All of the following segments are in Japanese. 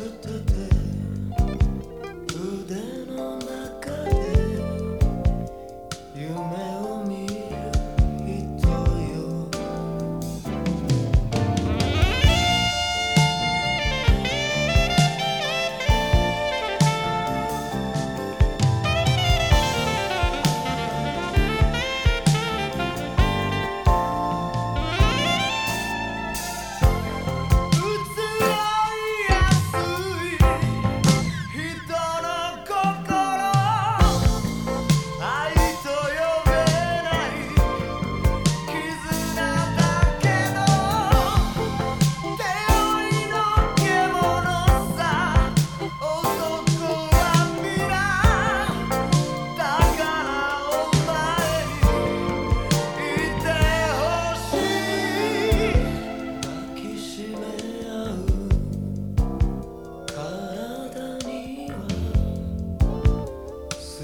to the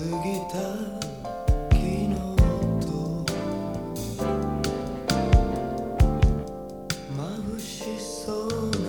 ぎた昨日と眩しそうな